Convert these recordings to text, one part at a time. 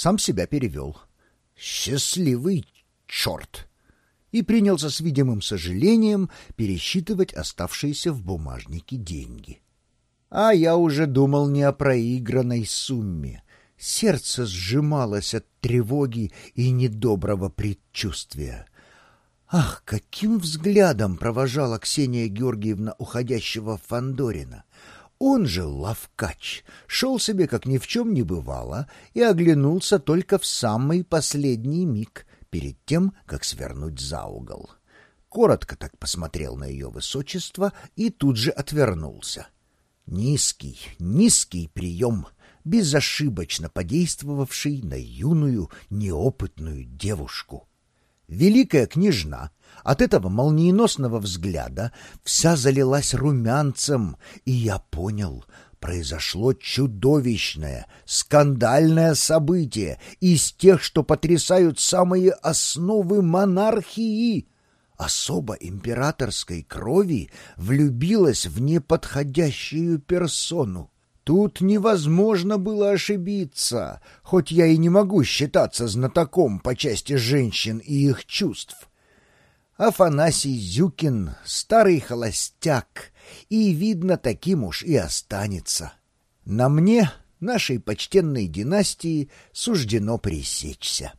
Сам себя перевел. «Счастливый черт!» И принялся с видимым сожалением пересчитывать оставшиеся в бумажнике деньги. А я уже думал не о проигранной сумме. Сердце сжималось от тревоги и недоброго предчувствия. Ах, каким взглядом провожала Ксения Георгиевна уходящего Фандорина! Он же Лавкач, шел себе, как ни в чем не бывало, и оглянулся только в самый последний миг, перед тем, как свернуть за угол. Коротко так посмотрел на ее высочество и тут же отвернулся. Низкий, низкий прием, безошибочно подействовавший на юную, неопытную девушку. Великая княжна от этого молниеносного взгляда вся залилась румянцем, и я понял, произошло чудовищное, скандальное событие из тех, что потрясают самые основы монархии. Особо императорской крови влюбилась в неподходящую персону. Тут невозможно было ошибиться, хоть я и не могу считаться знатоком по части женщин и их чувств. Афанасий Зюкин — старый холостяк, и, видно, таким уж и останется. На мне, нашей почтенной династии, суждено пресечься.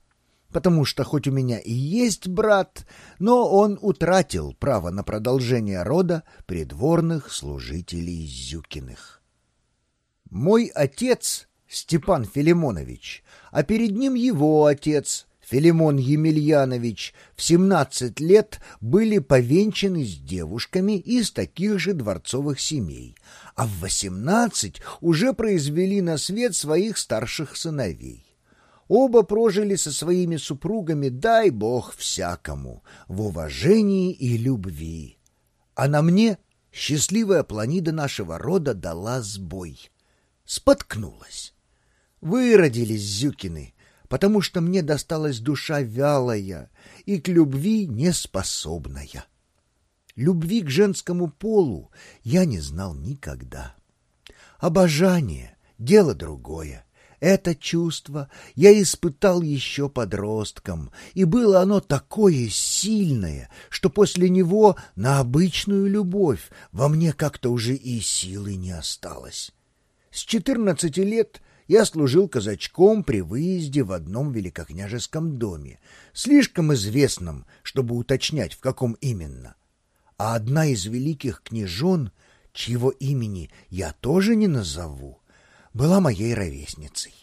Потому что хоть у меня и есть брат, но он утратил право на продолжение рода придворных служителей Зюкиных. Мой отец Степан Филимонович, а перед ним его отец Филимон Емельянович в 17 лет были повенчаны с девушками из таких же дворцовых семей, а в 18 уже произвели на свет своих старших сыновей. Оба прожили со своими супругами, дай бог всякому, в уважении и любви. А на мне счастливая планида нашего рода дала сбой споткнулась. Выродились Зюкины, потому что мне досталась душа вялая и к любви неспособная. Любви к женскому полу я не знал никогда. Обожание — дело другое. Это чувство я испытал еще подростком, и было оно такое сильное, что после него на обычную любовь во мне как-то уже и силы не осталось. С четырнадцати лет я служил казачком при выезде в одном великокняжеском доме, слишком известном, чтобы уточнять, в каком именно. А одна из великих княжон, чьего имени я тоже не назову, была моей ровесницей,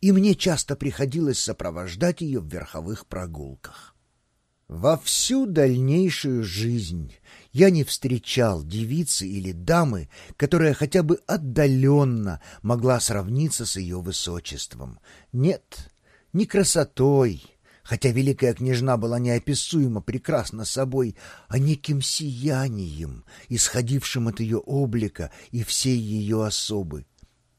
и мне часто приходилось сопровождать ее в верховых прогулках. Во всю дальнейшую жизнь я не встречал девицы или дамы, которая хотя бы отдаленно могла сравниться с ее высочеством. Нет, не красотой, хотя великая княжна была неописуемо прекрасна собой, а неким сиянием, исходившим от ее облика и всей ее особы.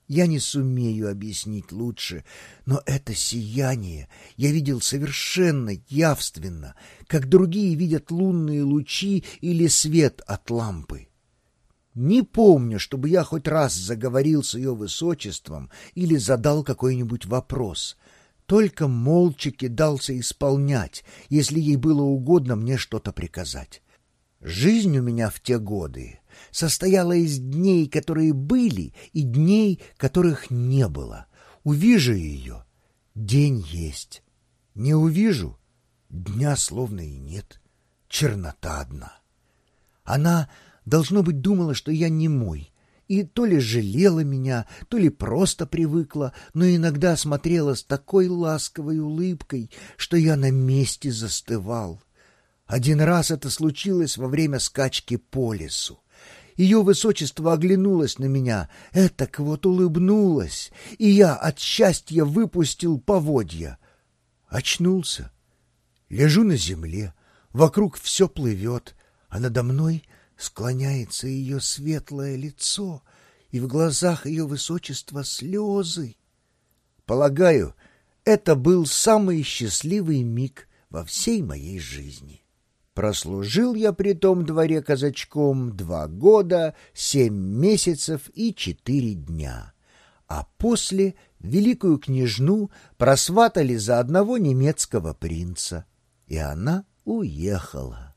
Я не сумею объяснить лучше, но это сияние я видел совершенно явственно, как другие видят лунные лучи или свет от лампы. Не помню, чтобы я хоть раз заговорил с ее высочеством или задал какой-нибудь вопрос. Только молча кидался исполнять, если ей было угодно мне что-то приказать. Жизнь у меня в те годы состояла из дней, которые были, и дней, которых не было. Увижу ее — день есть. Не увижу — дня словно и нет. Чернота одна. Она, должно быть, думала, что я не мой, и то ли жалела меня, то ли просто привыкла, но иногда смотрела с такой ласковой улыбкой, что я на месте застывал. Один раз это случилось во время скачки по лесу. Ее высочество оглянулось на меня, этак вот улыбнулось, и я от счастья выпустил поводья. Очнулся. Лежу на земле, вокруг все плывет, а надо мной склоняется ее светлое лицо, и в глазах ее высочества слезы. Полагаю, это был самый счастливый миг во всей моей жизни. Прослужил я при том дворе казачком два года, семь месяцев и четыре дня. А после великую княжну просватали за одного немецкого принца, и она уехала.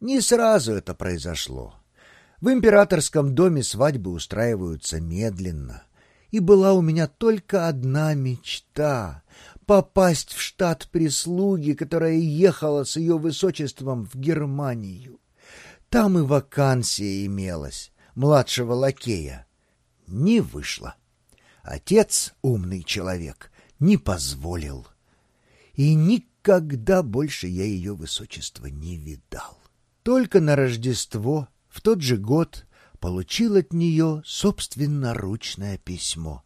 Не сразу это произошло. В императорском доме свадьбы устраиваются медленно, и была у меня только одна мечта — попасть в штат прислуги, которая ехала с ее высочеством в Германию. Там и вакансия имелась, младшего лакея. Не вышло. Отец, умный человек, не позволил. И никогда больше я ее высочество не видал. Только на Рождество, в тот же год, получил от нее собственноручное письмо.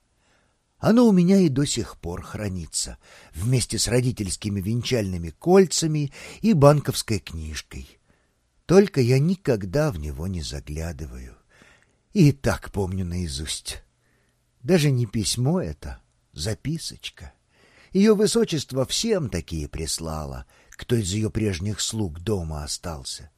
Оно у меня и до сих пор хранится, вместе с родительскими венчальными кольцами и банковской книжкой. Только я никогда в него не заглядываю. И так помню наизусть. Даже не письмо это, записочка. Ее высочество всем такие прислало, кто из ее прежних слуг дома остался.